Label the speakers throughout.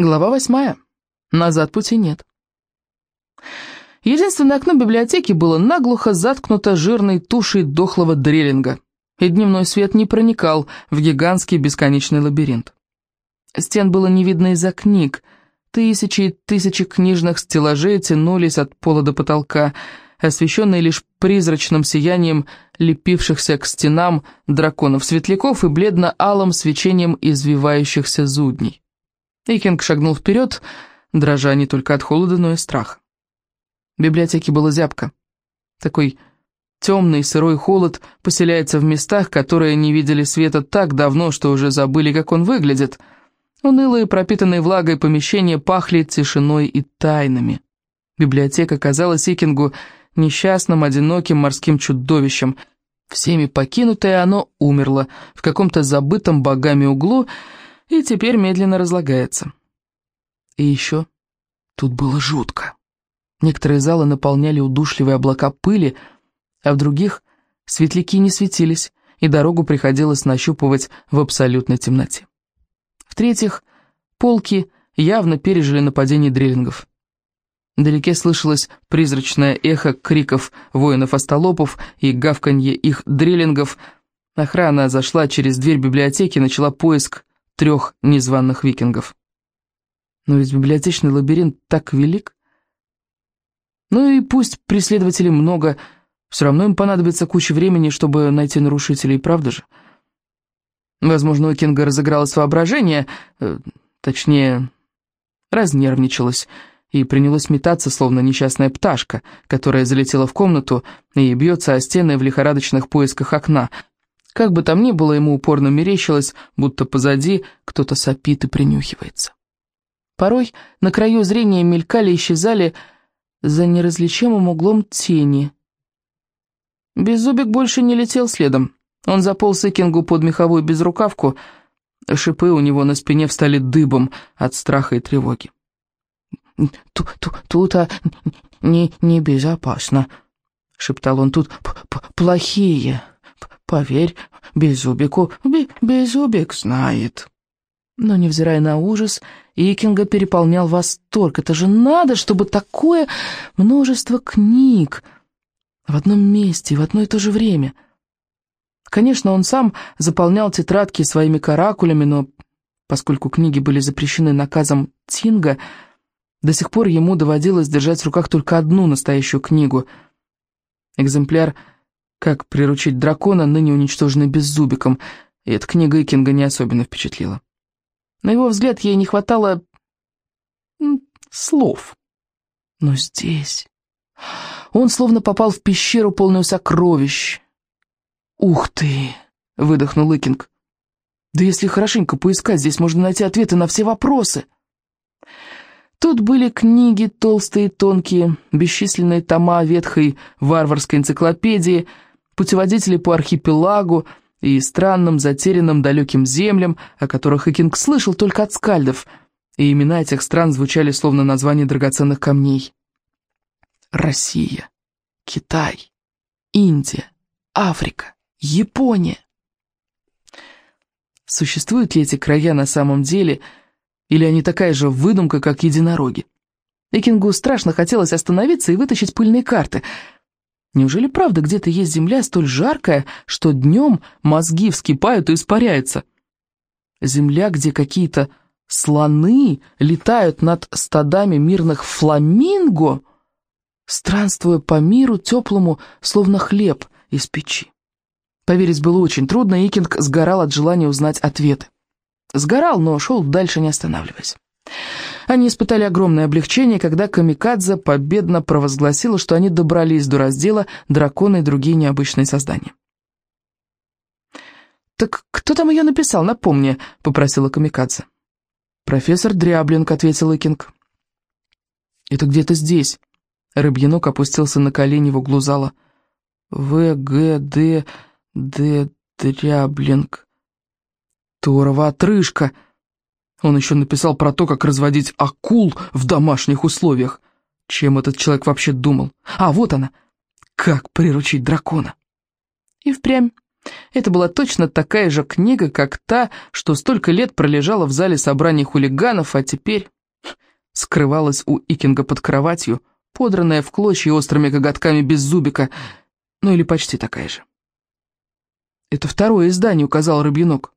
Speaker 1: Глава восьмая. Назад пути нет. Единственное окно библиотеки было наглухо заткнуто жирной тушей дохлого дрелинга, и дневной свет не проникал в гигантский бесконечный лабиринт. Стен было не видно из-за книг, тысячи и тысячи книжных стеллажей тянулись от пола до потолка, освещенные лишь призрачным сиянием лепившихся к стенам драконов-светляков и бледно-алым свечением извивающихся зудней. Эйкинг шагнул вперед, дрожа не только от холода, но и страха. В библиотеке было зябко. Такой темный сырой холод поселяется в местах, которые не видели света так давно, что уже забыли, как он выглядит. Унылые, пропитанные влагой помещения пахли тишиной и тайнами. Библиотека казалась Икингу несчастным, одиноким морским чудовищем. Всеми покинутое оно умерло в каком-то забытом богами углу, и теперь медленно разлагается. И еще тут было жутко. Некоторые залы наполняли удушливые облака пыли, а в других светляки не светились, и дорогу приходилось нащупывать в абсолютной темноте. В-третьих, полки явно пережили нападение дрелингов. Вдалеке слышалось призрачное эхо криков воинов-остолопов и гавканье их дрелингов. Охрана зашла через дверь библиотеки и начала поиск трех незваных викингов. Но ведь библиотечный лабиринт так велик. Ну и пусть преследователей много, все равно им понадобится куча времени, чтобы найти нарушителей, правда же? Возможно, у Кинга разыгралось воображение, э, точнее, разнервничалось, и принялось метаться, словно несчастная пташка, которая залетела в комнату и бьется о стены в лихорадочных поисках окна — как бы там ни было, ему упорно мерещилось, будто позади кто-то сопит и принюхивается. Порой на краю зрения мелькали и исчезали за неразличимым углом тени. Беззубик больше не летел следом. Он заполз Икингу под меховую безрукавку, шипы у него на спине встали дыбом от страха и тревоги. «Тут а, не, небезопасно», — шептал он, — «тут плохие». Поверь, Беззубику, Беззубик знает. Но, невзирая на ужас, Икинга переполнял восторг. Это же надо, чтобы такое множество книг в одном месте, в одно и то же время. Конечно, он сам заполнял тетрадки своими каракулями, но поскольку книги были запрещены наказом Тинга, до сих пор ему доводилось держать в руках только одну настоящую книгу. Экземпляр как приручить дракона, ныне уничтоженный беззубиком, и эта книга Икинга не особенно впечатлила. На его взгляд, ей не хватало... слов. Но здесь... Он словно попал в пещеру, полную сокровищ. «Ух ты!» — выдохнул Икинг. «Да если хорошенько поискать, здесь можно найти ответы на все вопросы». Тут были книги толстые и тонкие, бесчисленные тома ветхой варварской энциклопедии — путеводители по архипелагу и странным, затерянным далеким землям, о которых Икинг слышал только от скальдов, и имена этих стран звучали словно названия драгоценных камней. Россия, Китай, Индия, Африка, Япония. Существуют ли эти края на самом деле, или они такая же выдумка, как единороги? Экингу страшно хотелось остановиться и вытащить пыльные карты — Неужели правда где-то есть земля столь жаркая, что днем мозги вскипают и испаряются? Земля, где какие-то слоны летают над стадами мирных фламинго, странствуя по миру теплому, словно хлеб из печи. Поверить было очень трудно, и Икинг сгорал от желания узнать ответы. Сгорал, но шел дальше, не останавливаясь. Они испытали огромное облегчение, когда Камикадзе победно провозгласила, что они добрались до раздела «Драконы и другие необычные создания». «Так кто там ее написал, напомни», — попросила Камикадзе. «Профессор Дряблинг», — ответил Икинг. «Это где-то здесь». Рыбьянок опустился на колени в углу зала. «В, Г, Д, Д, Дряблинг». «Торова отрыжка!» Он еще написал про то, как разводить акул в домашних условиях. Чем этот человек вообще думал? А, вот она. Как приручить дракона. И впрямь Это была точно такая же книга, как та, что столько лет пролежала в зале собраний хулиганов, а теперь скрывалась у Икинга под кроватью, подранная в клочья острыми коготками без зубика, ну или почти такая же. «Это второе издание», — указал Рыбьянок.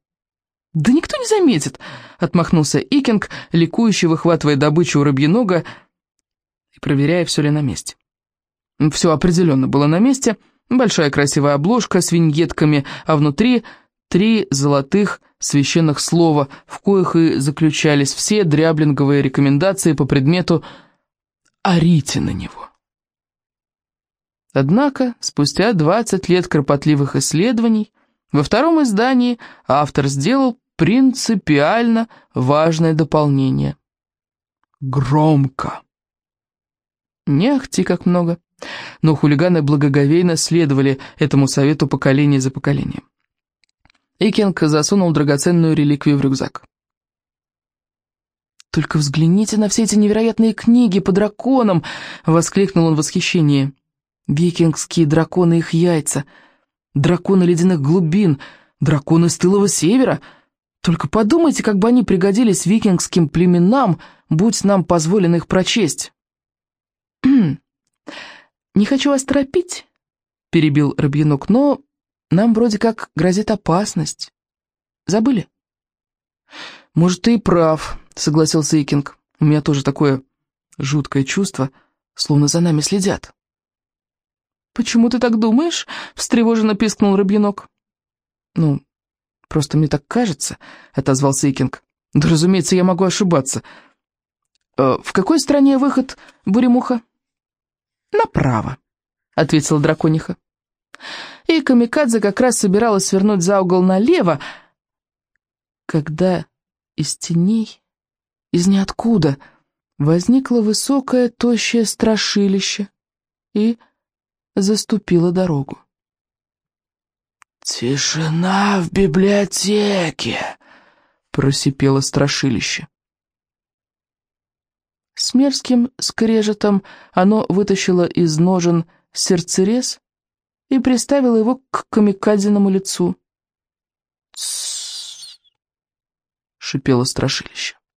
Speaker 1: «Да никто не заметит», — отмахнулся Икинг, ликующе выхватывая добычу у Рыбьянога и проверяя, все ли на месте. Все определенно было на месте. Большая красивая обложка с виньетками, а внутри три золотых священных слова, в коих и заключались все дряблинговые рекомендации по предмету «Орите на него». Однако, спустя 20 лет кропотливых исследований, во втором издании автор сделал принципиально важное дополнение. Громко. Не ахти как много но хулиганы благоговейно следовали этому совету поколение за поколением. Икинг засунул драгоценную реликвию в рюкзак. «Только взгляните на все эти невероятные книги по драконам!» — воскликнул он в восхищении. «Викингские драконы их яйца, драконы ледяных глубин, драконы с тылого севера. Только подумайте, как бы они пригодились викингским племенам, будь нам позволено их прочесть». «Не хочу вас торопить», — перебил Рабьянок, «но нам вроде как грозит опасность. Забыли?» «Может, ты и прав», — согласился Икинг. «У меня тоже такое жуткое чувство, словно за нами следят». «Почему ты так думаешь?» — встревоженно пискнул Рабьянок. «Ну, просто мне так кажется», — отозвался Икинг. «Да, разумеется, я могу ошибаться. Э, в какой стране выход, Буремуха?» «Направо», — ответила дракониха. И Камикадзе как раз собиралась свернуть за угол налево, когда из теней, из ниоткуда, возникло высокое, тощее страшилище и заступило дорогу. «Тишина в библиотеке!» — просипело страшилище. С мерзким скрежетом оно вытащило из ножен сердцерез и приставило его к камикадзиному лицу. «Тссс!» — шипело страшилище.